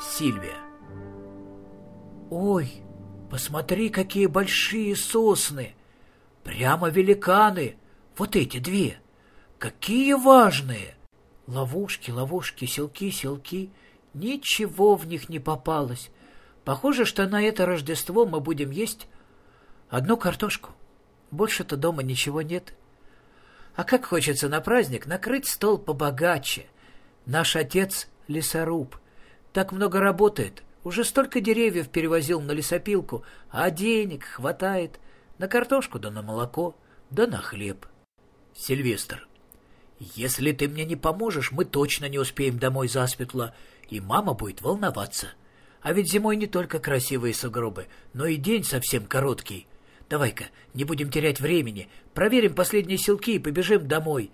Сильвия. Ой, посмотри, какие большие сосны! Прямо великаны! Вот эти две! Какие важные! Ловушки, ловушки, селки, селки. Ничего в них не попалось. Похоже, что на это Рождество мы будем есть одну картошку. Больше-то дома ничего нет. А как хочется на праздник накрыть стол побогаче. Наш отец — лесоруб. Так много работает. Уже столько деревьев перевозил на лесопилку, а денег хватает на картошку да на молоко, да на хлеб. Сильвестр, если ты мне не поможешь, мы точно не успеем домой засветло, и мама будет волноваться. А ведь зимой не только красивые сугробы, но и день совсем короткий. Давай-ка, не будем терять времени, проверим последние селки и побежим домой.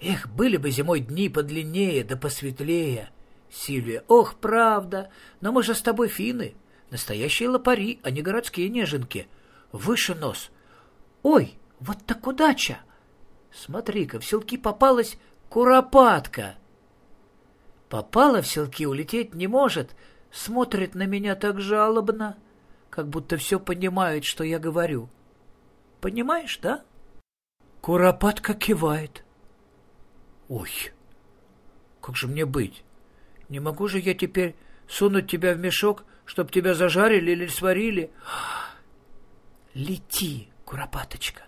Эх, были бы зимой дни подлиннее да посветлее. Сильвия, ох, правда, но мы же с тобой финны, настоящие лопари, а не городские неженки. Выше нос. Ой, вот так удача! Смотри-ка, в селки попалась куропатка. Попала в селки, улететь не может, смотрит на меня так жалобно, как будто все понимает, что я говорю. Понимаешь, да? Куропатка кивает. Ой, как же мне быть? Не могу же я теперь сунуть тебя в мешок, чтоб тебя зажарили или сварили? Лети, куропаточка.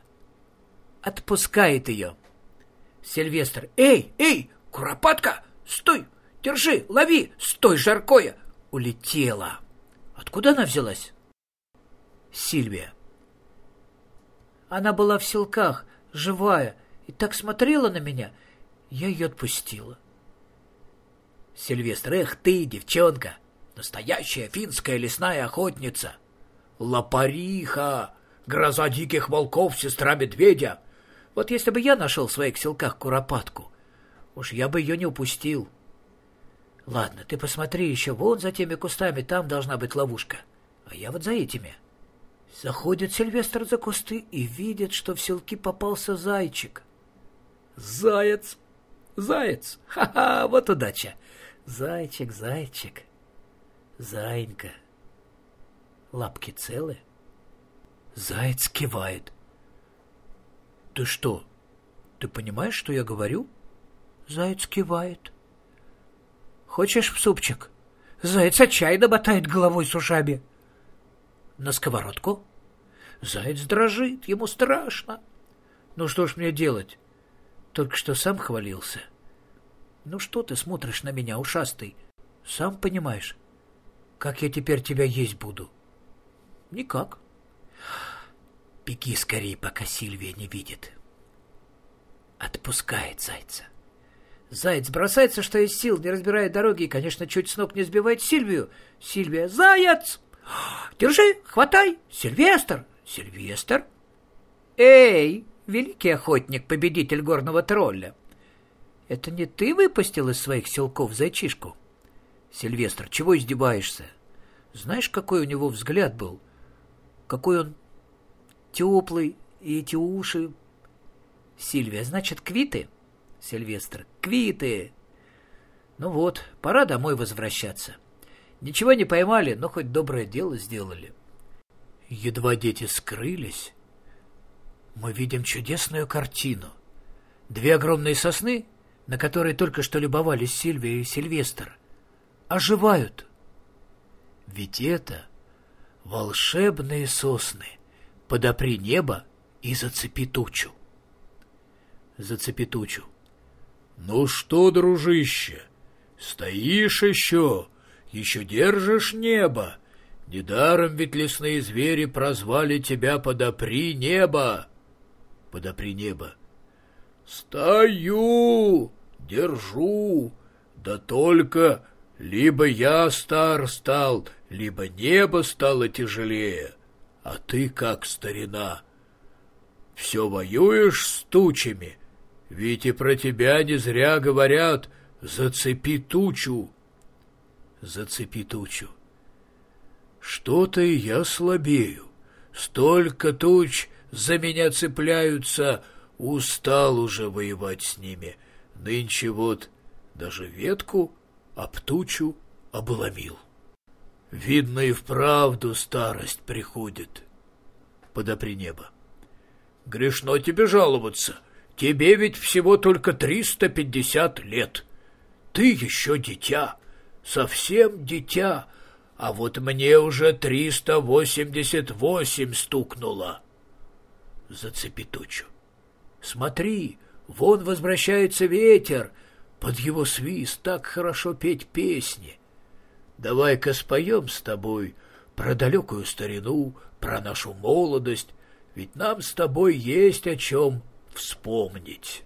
Отпускает ее. Сильвестр. Эй, эй, куропатка, стой, держи, лови, стой, жаркое. Улетела. Откуда она взялась? Сильвия. Она была в селках, живая, и так смотрела на меня, я ее отпустила. Сильвестр, эх ты, девчонка, настоящая финская лесная охотница. Лопариха, гроза диких волков, сестра медведя. Вот если бы я нашел в своих селках куропатку, уж я бы ее не упустил. Ладно, ты посмотри еще вон за теми кустами, там должна быть ловушка. А я вот за этими. Заходит Сильвестр за кусты и видит, что в селки попался зайчик. Заяц! Заяц! Ха-ха, вот удача! Зайчик, зайчик, заинька. Лапки целы? Заяц кивает. Ты что, ты понимаешь, что я говорю? Заяц кивает. Хочешь в супчик? Заяц отчаянно мотает головой с ушами. На сковородку? Заяц дрожит, ему страшно. Ну что ж мне делать? Только что сам хвалился. Ну что ты смотришь на меня, ушастый? Сам понимаешь, как я теперь тебя есть буду? Никак. Беги скорее, пока Сильвия не видит. Отпускает зайца. Заяц бросается, что из сил, не разбирая дороги, и, конечно, чуть с ног не сбивает Сильвию. Сильвия, заяц! Держи, хватай! Сильвестр! Сильвестр! Эй, великий охотник, победитель горного тролля! Это не ты выпустил из своих селков зайчишку? Сильвестр, чего издеваешься? Знаешь, какой у него взгляд был? Какой он теплый, и эти уши... Сильвия, значит, квиты? Сильвестр, квиты! Ну вот, пора домой возвращаться. Ничего не поймали, но хоть доброе дело сделали. Едва дети скрылись, мы видим чудесную картину. Две огромные сосны на которые только что любовались Сильвия и Сильвестр, оживают. Ведь это волшебные сосны. Подопри небо и зацепи тучу. Зацепи тучу. Ну что, дружище, стоишь еще, еще держишь небо. Недаром ведь лесные звери прозвали тебя «Подопри небо». Подопри небо. Стою! Держу. Да только либо я стар стал, либо небо стало тяжелее. А ты как, старина, все воюешь с тучами? Ведь и про тебя не зря говорят «зацепи тучу». Зацепи тучу. Что-то и я слабею. Столько туч за меня цепляются, устал уже воевать с ними — Нынче вот даже ветку об тучу обломил. Видно, и вправду старость приходит. Подопри небо. Грешно тебе жаловаться. Тебе ведь всего только триста пятьдесят лет. Ты еще дитя, совсем дитя, а вот мне уже триста восемьдесят восемь стукнуло. Зацепи тучу. Смотри, вон возвращается ветер, под его свист так хорошо петь песни. Давай-ка споем с тобой про далекую старину, про нашу молодость, ведь нам с тобой есть о чем вспомнить».